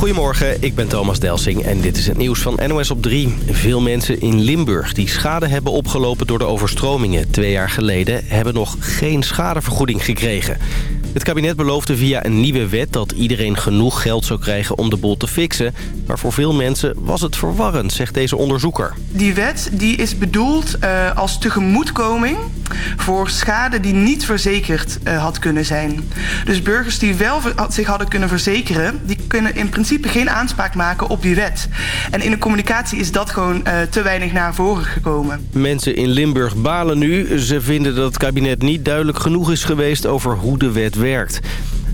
Goedemorgen, ik ben Thomas Delsing en dit is het nieuws van NOS op 3. Veel mensen in Limburg die schade hebben opgelopen door de overstromingen twee jaar geleden... hebben nog geen schadevergoeding gekregen. Het kabinet beloofde via een nieuwe wet dat iedereen genoeg geld zou krijgen om de boel te fixen. Maar voor veel mensen was het verwarrend, zegt deze onderzoeker. Die wet die is bedoeld uh, als tegemoetkoming voor schade die niet verzekerd uh, had kunnen zijn. Dus burgers die wel zich hadden kunnen verzekeren... die kunnen in principe geen aanspraak maken op die wet. En in de communicatie is dat gewoon uh, te weinig naar voren gekomen. Mensen in Limburg balen nu. Ze vinden dat het kabinet niet duidelijk genoeg is geweest over hoe de wet werkt.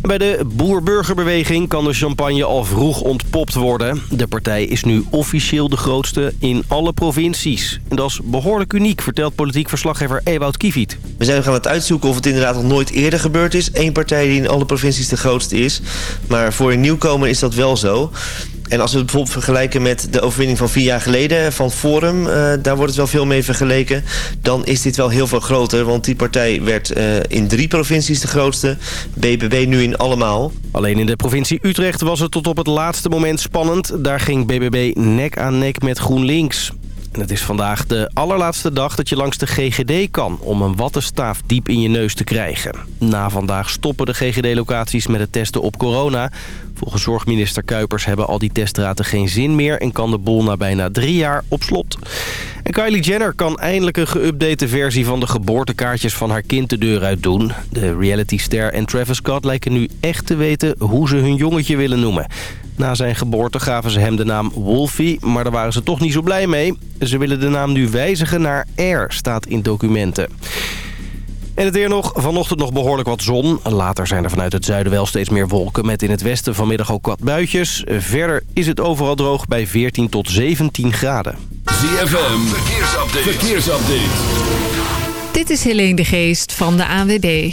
Bij de boer-burgerbeweging kan de champagne al vroeg ontpopt worden. De partij is nu officieel de grootste in alle provincies. En dat is behoorlijk uniek, vertelt politiek verslaggever Ewout Kiviet. We zijn gaan het uitzoeken of het inderdaad nog nooit eerder gebeurd is. Eén partij die in alle provincies de grootste is. Maar voor een nieuwkomer is dat wel zo. En als we het bijvoorbeeld vergelijken met de overwinning van vier jaar geleden van Forum... Uh, daar wordt het wel veel mee vergeleken. Dan is dit wel heel veel groter, want die partij werd uh, in drie provincies de grootste. BBB nu in allemaal. Alleen in de provincie Utrecht was het tot op het laatste moment spannend. Daar ging BBB nek aan nek met GroenLinks. Het is vandaag de allerlaatste dag dat je langs de GGD kan... om een wattenstaaf diep in je neus te krijgen. Na vandaag stoppen de GGD-locaties met het testen op corona. Volgens zorgminister Kuipers hebben al die testraten geen zin meer... en kan de bol na bijna drie jaar op slot. En Kylie Jenner kan eindelijk een geüpdate versie van de geboortekaartjes van haar kind de deur uit doen. De realityster en Travis Scott lijken nu echt te weten hoe ze hun jongetje willen noemen. Na zijn geboorte gaven ze hem de naam Wolfie, maar daar waren ze toch niet zo blij mee. Ze willen de naam nu wijzigen naar Air, staat in documenten. En het weer nog. Vanochtend nog behoorlijk wat zon. Later zijn er vanuit het zuiden wel steeds meer wolken... met in het westen vanmiddag ook wat buitjes. Verder is het overal droog bij 14 tot 17 graden. ZFM, verkeersupdate. verkeersupdate. Dit is Helene de Geest van de ANWB.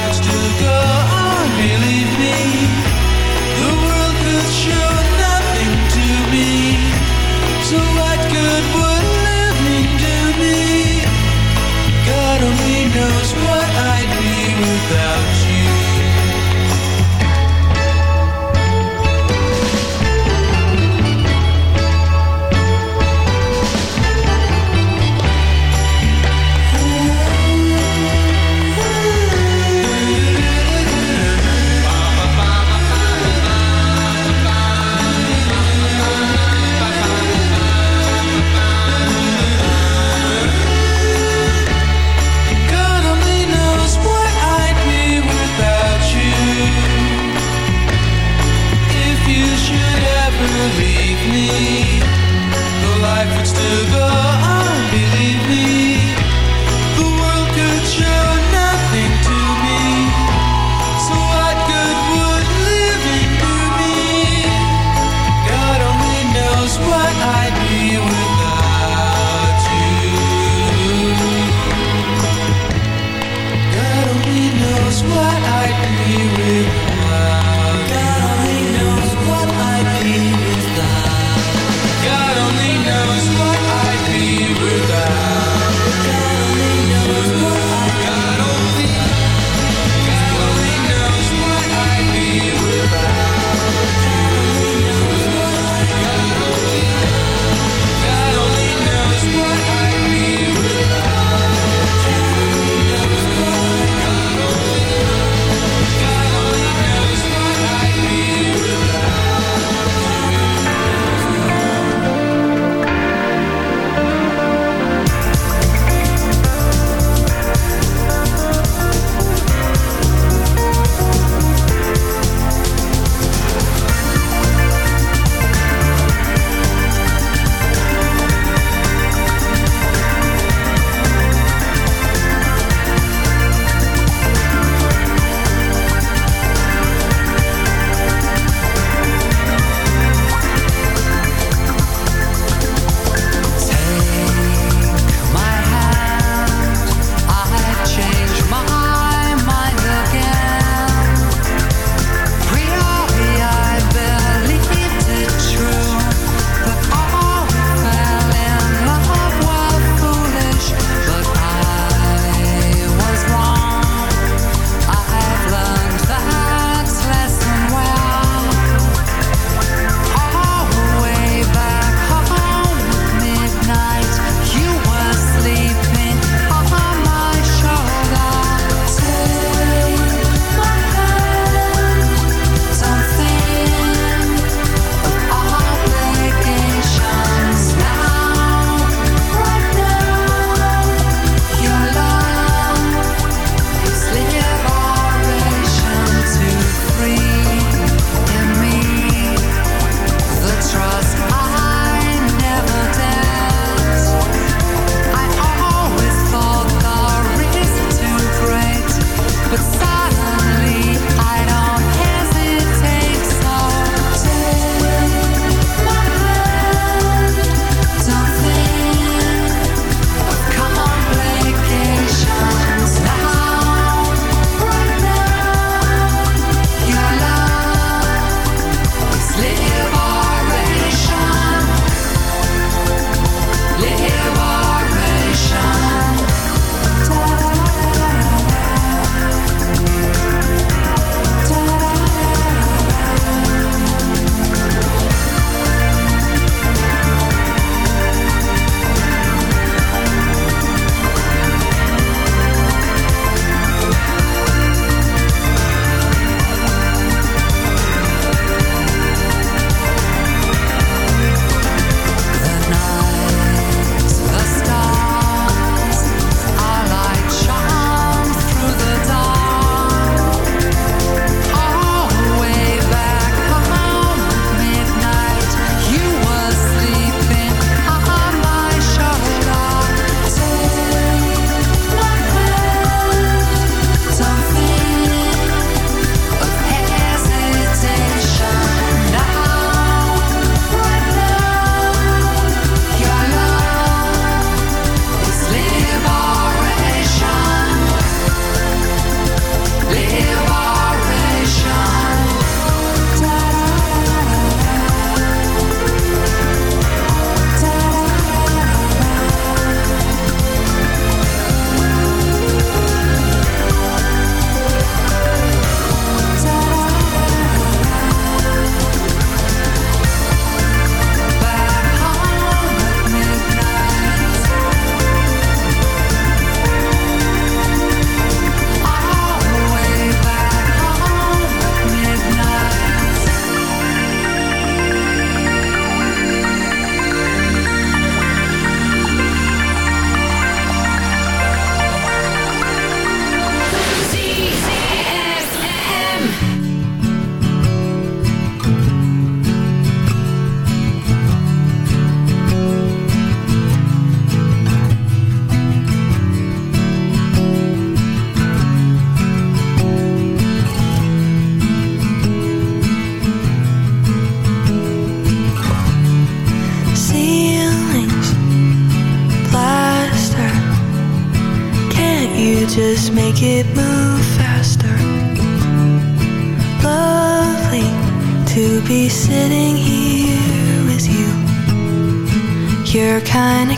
much to go on, believe me.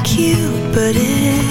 Cute, but it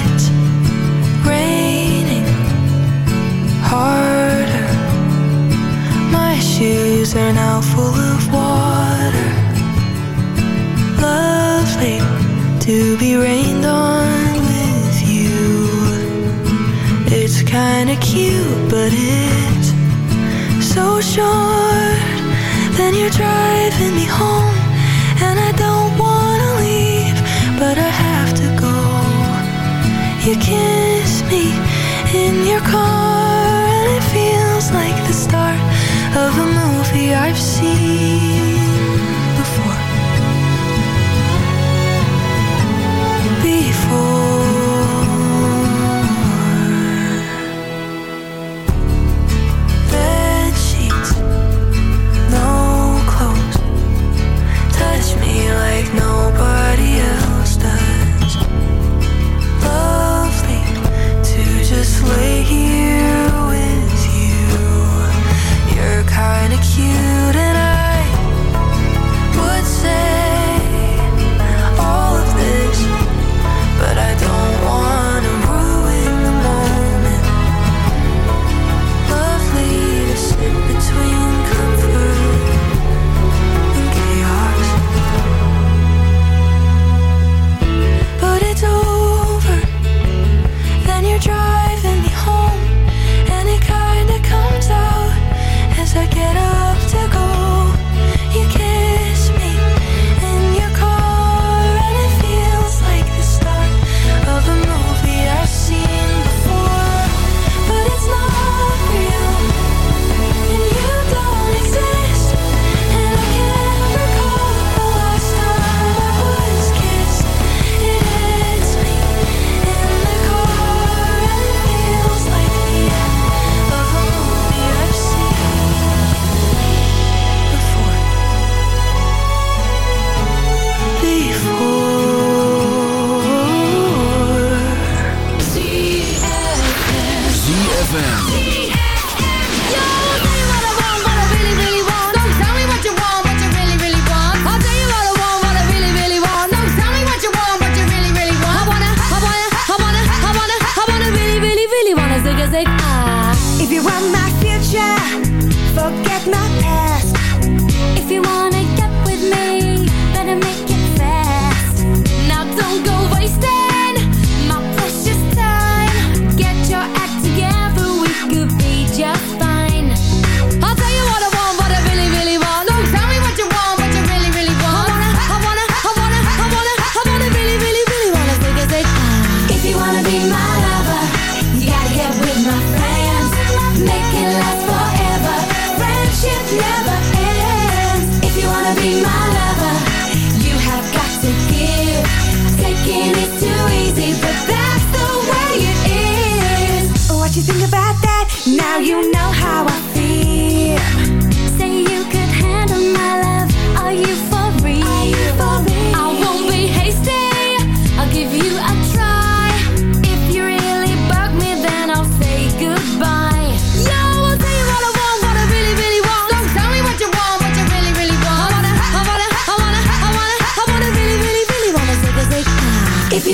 never ends. If you wanna be my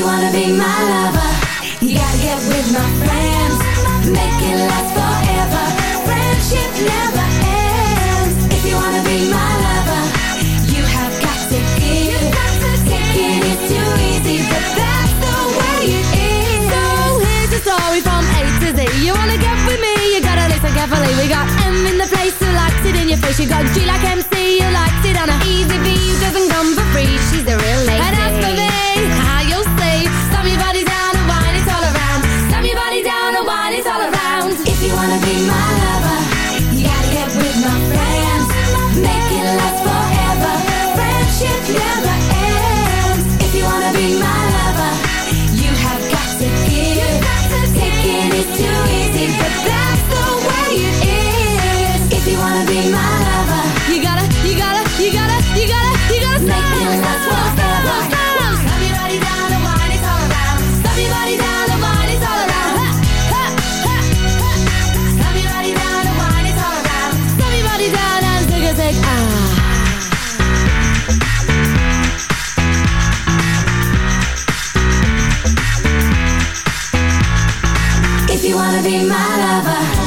wanna be my lover. You gotta get with my friends. Make it last forever. Friendship never ends. If you wanna be my lover You have got to give. Taking It's too easy But that's the way it is. So here's the story from A to Z. You wanna get with me? You gotta listen carefully. We got M in the place. Who likes it in your face. You got G like MC You liked it on a easy you wanna be my lover.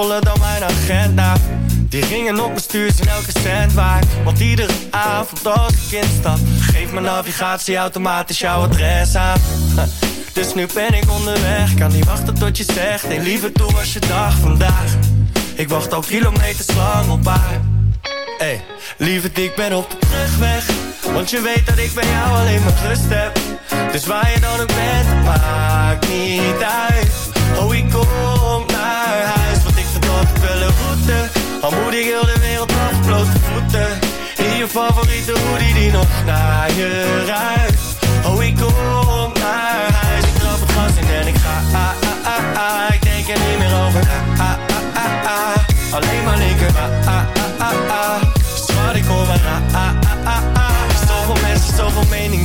voller dan mijn agenda. Die ringen op mijn stuur zijn elke cent waard. Want iedere avond als ik instap Geeft mijn navigatie automatisch jouw adres aan. Dus nu ben ik onderweg. Kan niet wachten tot je zegt Hey lieve, hoe was je dag vandaag? Ik wacht al kilometers lang op haar. Hey, lieverd, ik ben op de terugweg. Want je weet dat ik bij jou alleen maar rust heb. Dus waar je dan ook bent, maakt niet uit. Oh, ik kom route Al moet ik heel de wereld af, blote voeten In je favoriete hoodie die nog naar je ruikt Oh, ik kom naar huis Ik trap het gas in en ik ga ah, ah, ah, ah. Ik denk er niet meer over ah, ah, ah, ah. Alleen maar linker ah, ah, ah, ah, ah. Zwart, ik hoor maar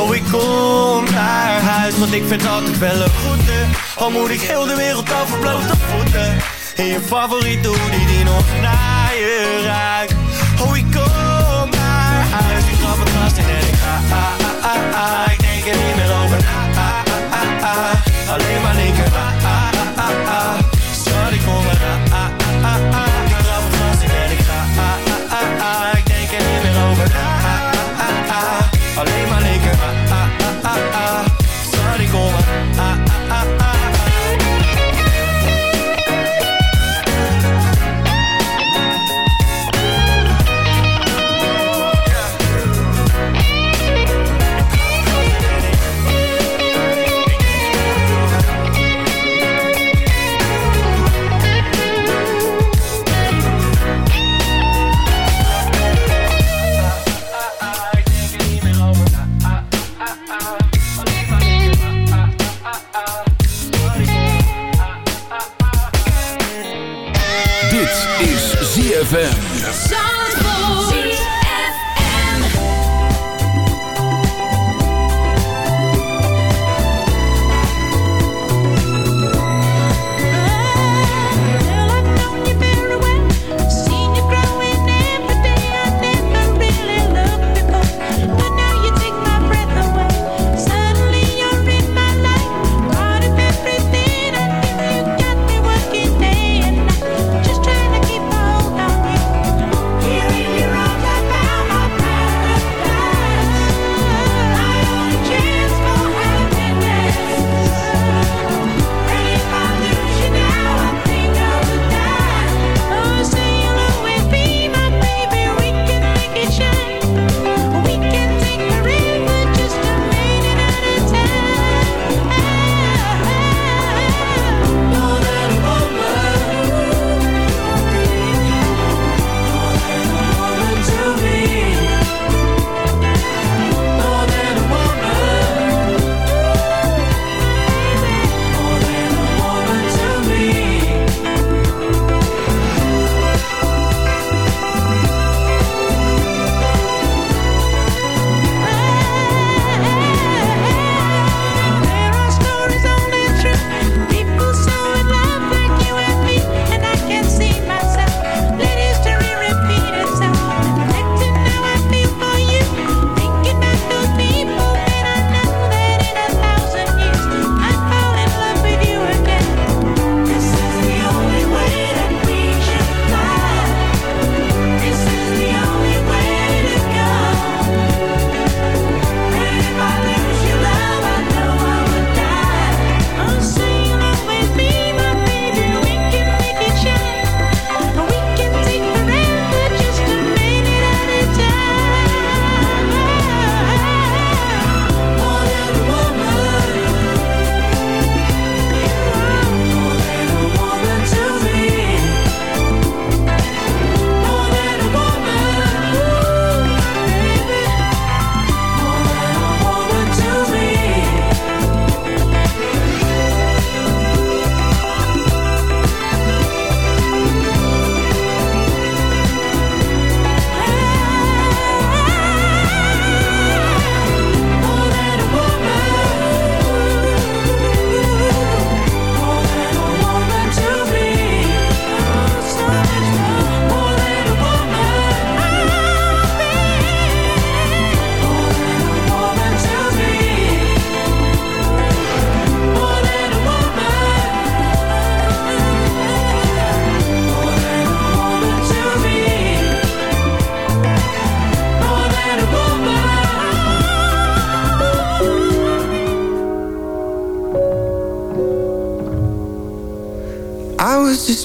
Oh, ik kom naar huis, want ik vind altijd wel een goede. Al moet ik heel de wereld over blote voeten. In je favoriete hoodie die nog naar je ruikt Oh, ik kom naar huis, ik trap het in en ik ga ah, ah, ah, ah. Ik denk er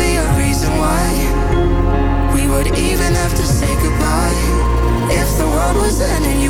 be a reason why we would even have to say goodbye. If the world was ending, you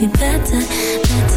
be better, better.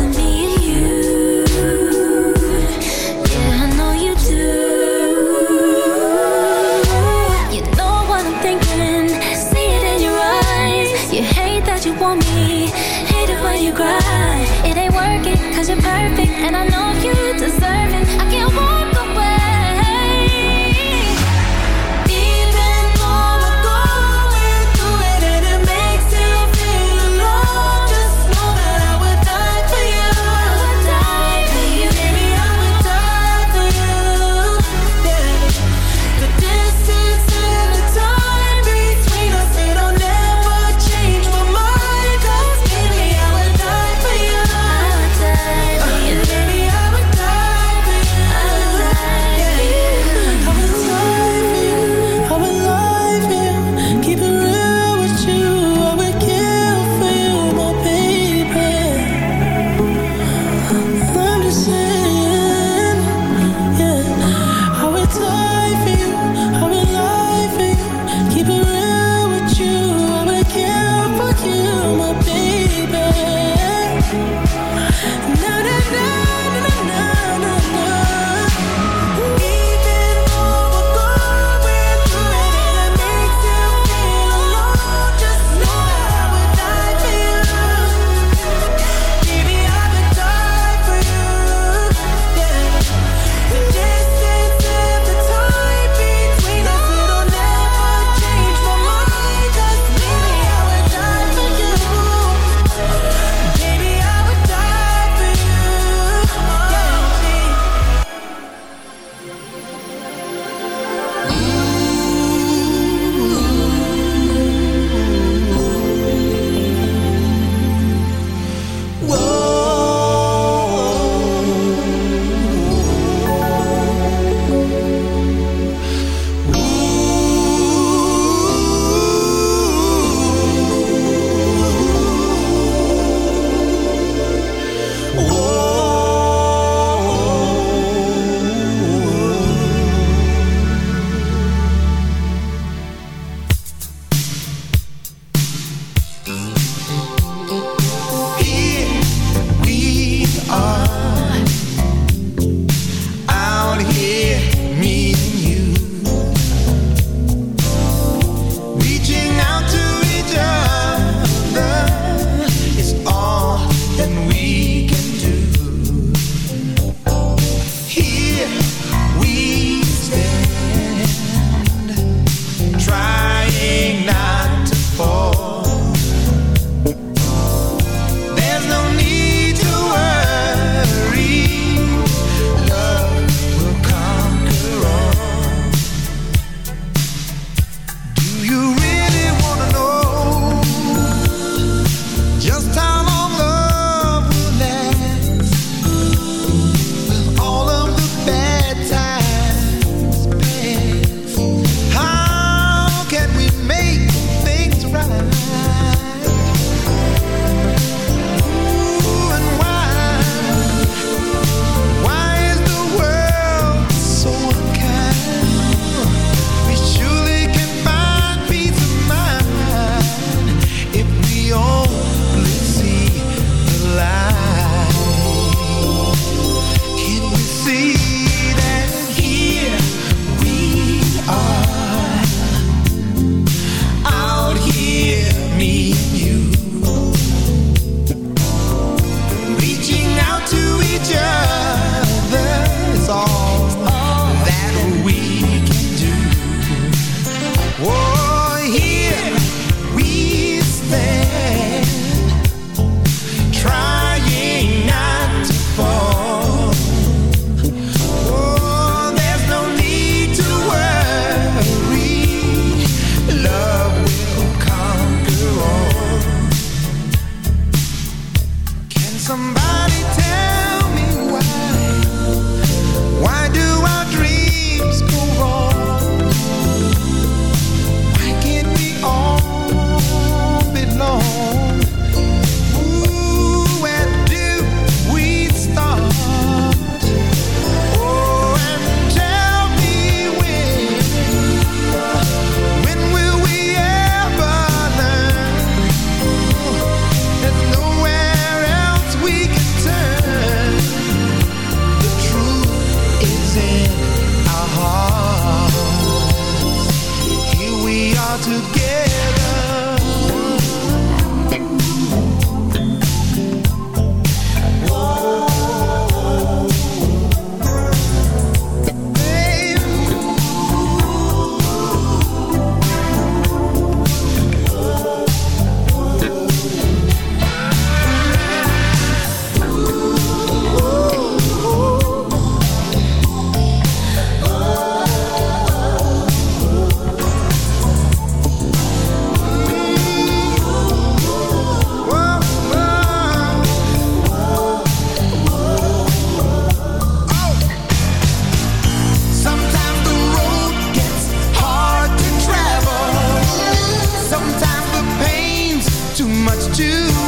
To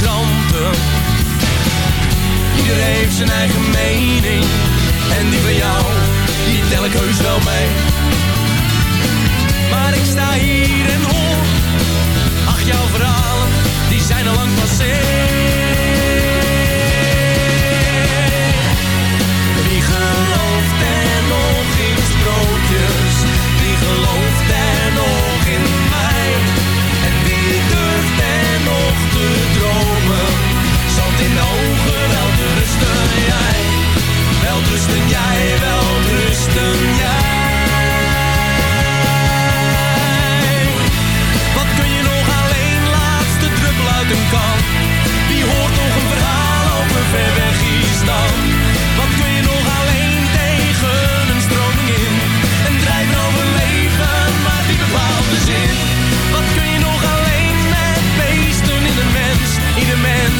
kranten. Ieder heeft zijn eigen mening. En die van jou, die tel ik heus wel mee. Maar ik sta hier en hoor. Ach, jouw verhalen, die zijn al lang passé. rusten jij, wel rusten jij. Wat kun je nog alleen, laatste druppel uit een kan? Wie hoort nog een verhaal over ver weg is dan?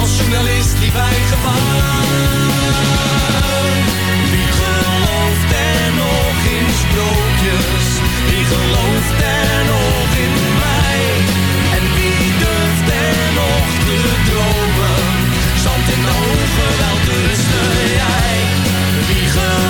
als journalist die wij gevangen, Wie gelooft er nog in sprookjes? Wie gelooft er nog in mij? En wie durft er nog te dromen? Zand in de ogen, wel rusten jij. Wie gelooft